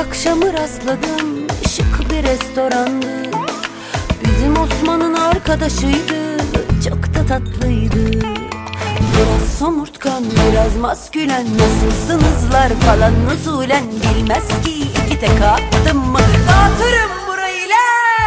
akşamı rastladım Şık bir restorandı. Bizim Osman'ın arkadaşıydı Çok da tatlıydı. Biraz somurtkan biraz maskülen Nasılsınızlar falan usulen. Bilmez ki iki tek attım mı? Dağıtırım burayı lan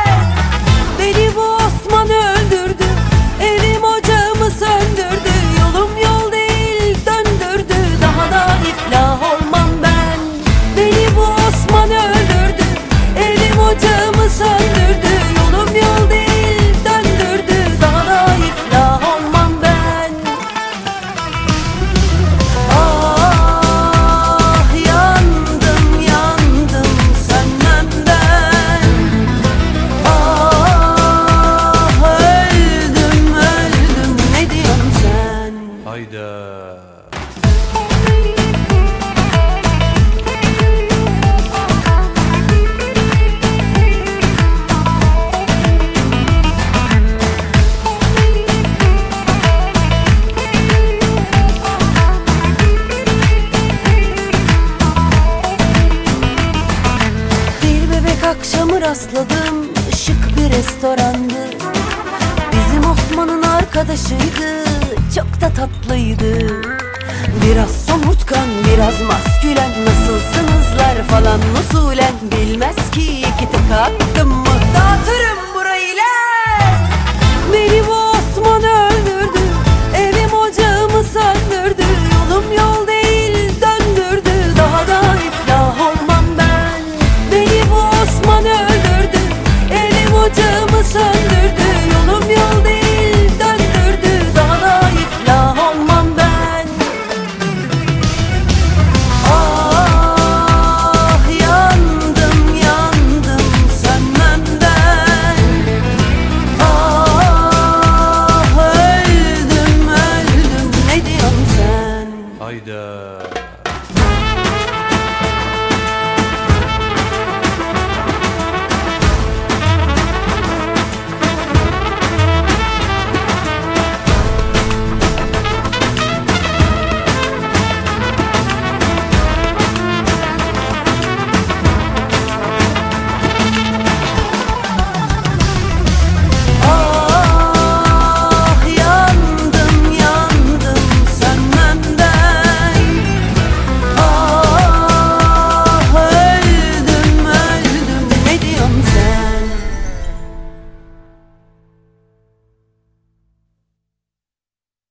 akşamı rastladım. Şık bir restorandı. Bizim Osman'ın arkadaşıydı. Çok da tatlıydı. Biraz somurtkan biraz maskülen. Nasılsınızlar falan? Usulen. Bilmez ki iki tek attım mı? Dağıtırım Uh.